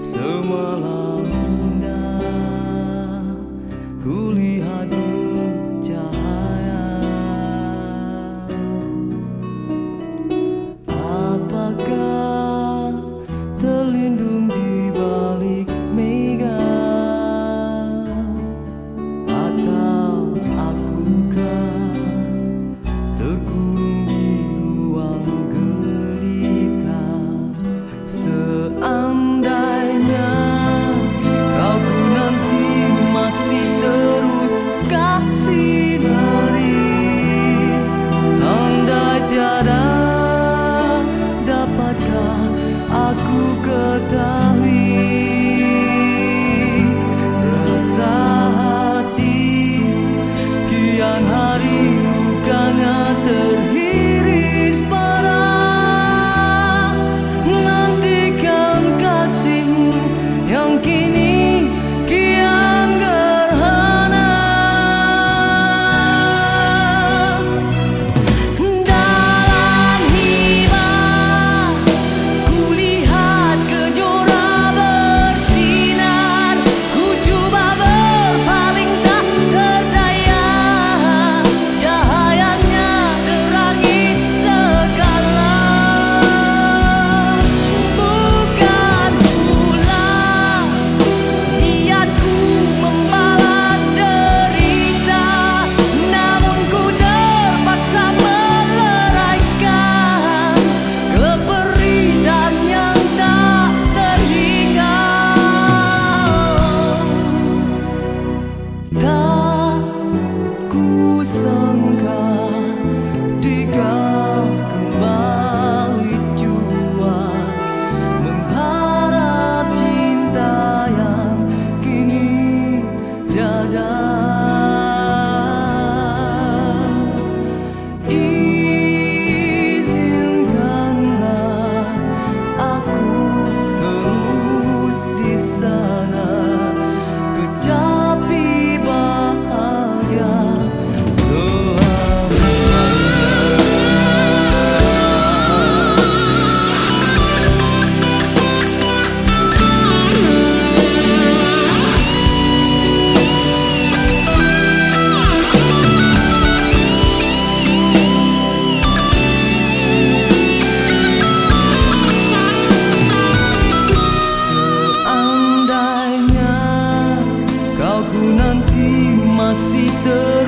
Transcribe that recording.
色马拉 aku ketahui 的